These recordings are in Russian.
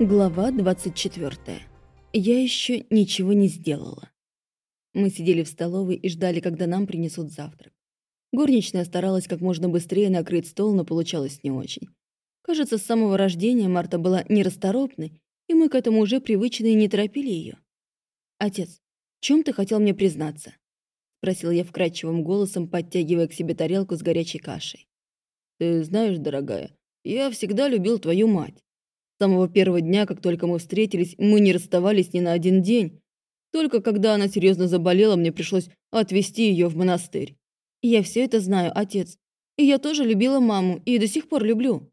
Глава 24. Я еще ничего не сделала. Мы сидели в столовой и ждали, когда нам принесут завтрак. Горничная старалась как можно быстрее накрыть стол, но получалось не очень. Кажется, с самого рождения Марта была нерасторопной, и мы к этому уже привычны и не торопили ее. «Отец, в чем ты хотел мне признаться?» — спросил я вкрадчивым голосом, подтягивая к себе тарелку с горячей кашей. «Ты знаешь, дорогая, я всегда любил твою мать. С самого первого дня, как только мы встретились, мы не расставались ни на один день. Только когда она серьезно заболела, мне пришлось отвезти ее в монастырь. Я все это знаю, отец. И я тоже любила маму, и до сих пор люблю.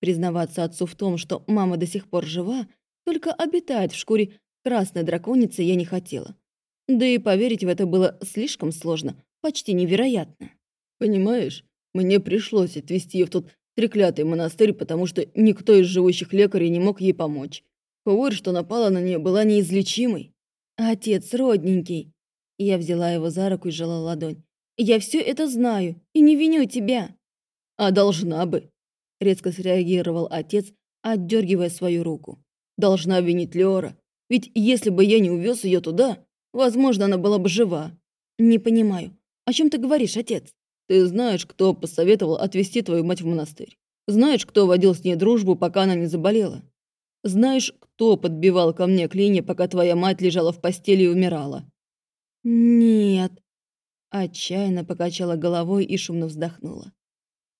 Признаваться отцу в том, что мама до сих пор жива, только обитает в шкуре красной драконицы, я не хотела. Да и поверить в это было слишком сложно, почти невероятно. Понимаешь, мне пришлось отвезти ее в тот треклятый монастырь, потому что никто из живущих лекарей не мог ей помочь. Хворь, что напала на нее, была неизлечимой. Отец родненький. Я взяла его за руку и сжала ладонь. Я все это знаю и не виню тебя. А должна бы. Резко среагировал отец, отдергивая свою руку. Должна винить Леора. Ведь если бы я не увез ее туда, возможно, она была бы жива. Не понимаю. О чем ты говоришь, отец? Ты знаешь, кто посоветовал отвезти твою мать в монастырь? Знаешь, кто водил с ней дружбу, пока она не заболела? Знаешь, кто подбивал ко мне клини, пока твоя мать лежала в постели и умирала? Нет. Отчаянно покачала головой и шумно вздохнула.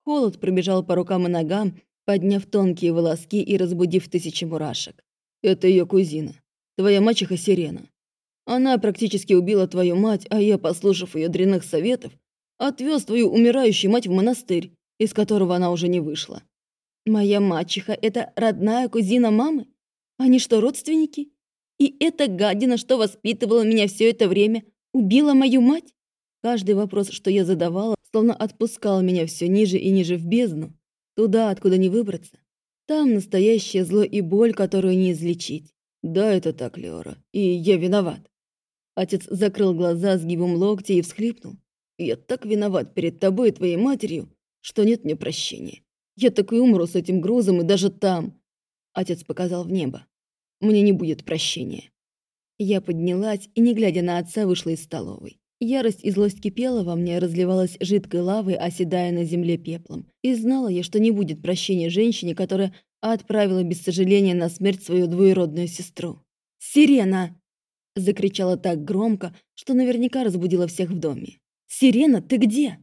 Холод пробежал по рукам и ногам, подняв тонкие волоски и разбудив тысячи мурашек. Это ее кузина, твоя мачеха Сирена. Она практически убила твою мать, а я, послушав ее дрянных советов, Отвез твою умирающую мать в монастырь, из которого она уже не вышла. Моя мачеха — это родная кузина мамы? Они что, родственники? И эта гадина, что воспитывала меня все это время, убила мою мать? Каждый вопрос, что я задавала, словно отпускал меня все ниже и ниже в бездну, туда, откуда не выбраться. Там настоящее зло и боль, которую не излечить. Да, это так, Леора, и я виноват. Отец закрыл глаза сгибом локтя и всхлипнул. Я так виноват перед тобой и твоей матерью, что нет мне прощения. Я так и умру с этим грузом, и даже там...» Отец показал в небо. «Мне не будет прощения». Я поднялась и, не глядя на отца, вышла из столовой. Ярость и злость кипела во мне, разливалась жидкой лавой, оседая на земле пеплом. И знала я, что не будет прощения женщине, которая отправила без сожаления на смерть свою двоюродную сестру. «Сирена!» — закричала так громко, что наверняка разбудила всех в доме. «Сирена, ты где?»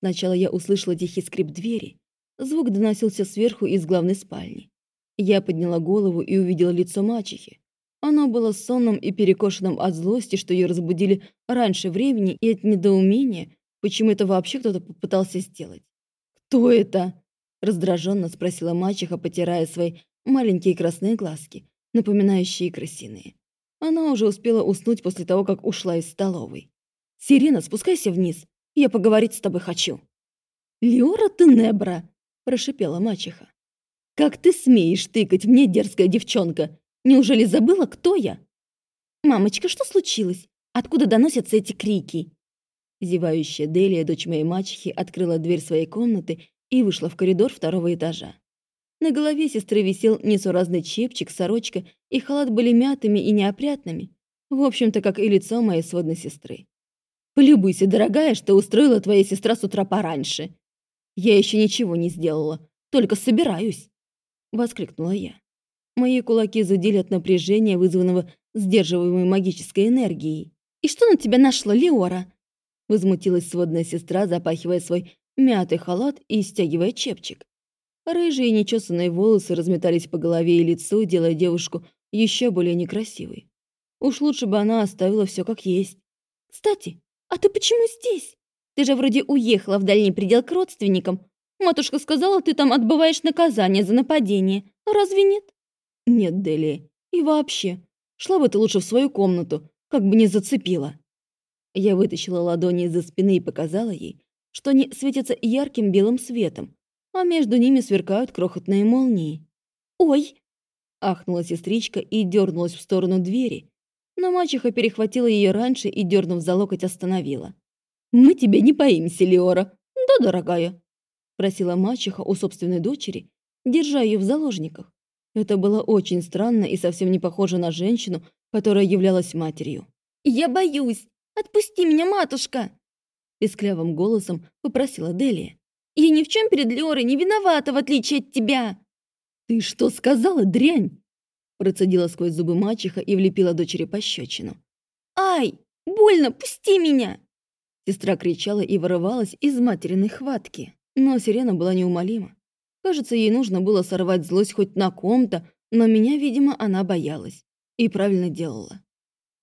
Сначала я услышала тихий скрип двери. Звук доносился сверху из главной спальни. Я подняла голову и увидела лицо мачехи. Оно было сонным и перекошенным от злости, что ее разбудили раньше времени, и от недоумения, почему это вообще кто-то попытался сделать. «Кто это?» – раздраженно спросила мачеха, потирая свои маленькие красные глазки, напоминающие крысиные. Она уже успела уснуть после того, как ушла из столовой. «Сирена, спускайся вниз. Я поговорить с тобой хочу». «Леора ты небра!» – прошипела мачеха. «Как ты смеешь тыкать мне, дерзкая девчонка? Неужели забыла, кто я?» «Мамочка, что случилось? Откуда доносятся эти крики?» Зевающая Делия, дочь моей мачехи, открыла дверь своей комнаты и вышла в коридор второго этажа. На голове сестры висел несуразный чепчик, сорочка, и халат были мятыми и неопрятными. В общем-то, как и лицо моей сводной сестры. Полюбуйся, дорогая, что устроила твоя сестра с утра пораньше. Я еще ничего не сделала, только собираюсь. Воскликнула я. Мои кулаки зудели от напряжения, вызванного сдерживаемой магической энергией. «И что на тебя нашла Леора?» Возмутилась сводная сестра, запахивая свой мятый халат и стягивая чепчик. Рыжие нечесанные волосы разметались по голове и лицу, делая девушку еще более некрасивой. Уж лучше бы она оставила все как есть. «Кстати, «А ты почему здесь? Ты же вроде уехала в дальний предел к родственникам. Матушка сказала, ты там отбываешь наказание за нападение. Разве нет?» «Нет, Дели. И вообще, шла бы ты лучше в свою комнату, как бы не зацепила». Я вытащила ладони из-за спины и показала ей, что они светятся ярким белым светом, а между ними сверкают крохотные молнии. «Ой!» – ахнула сестричка и дернулась в сторону двери, но мачеха перехватила ее раньше и, дернув за локоть, остановила. «Мы тебя не боимся, Леора!» «Да, дорогая!» – просила мачеха у собственной дочери, держа ее в заложниках. Это было очень странно и совсем не похоже на женщину, которая являлась матерью. «Я боюсь! Отпусти меня, матушка!» Песклявым голосом попросила Делия. «Я ни в чем перед Лёрой не виновата, в отличие от тебя!» «Ты что сказала, дрянь?» Процедила сквозь зубы мачеха и влепила дочери пощечину. «Ай! Больно! Пусти меня!» Сестра кричала и вырывалась из материной хватки, но сирена была неумолима. Кажется, ей нужно было сорвать злость хоть на ком-то, но меня, видимо, она боялась. И правильно делала.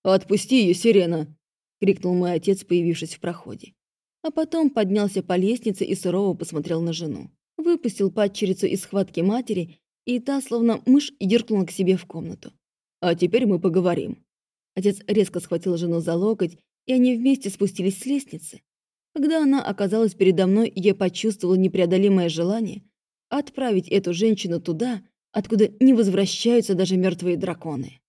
«Отпусти ее, сирена!» — крикнул мой отец, появившись в проходе. А потом поднялся по лестнице и сурово посмотрел на жену. Выпустил падчерицу из схватки матери, и та, словно мышь, юркнула к себе в комнату. «А теперь мы поговорим». Отец резко схватил жену за локоть, и они вместе спустились с лестницы. Когда она оказалась передо мной, я почувствовала непреодолимое желание отправить эту женщину туда, откуда не возвращаются даже мертвые драконы.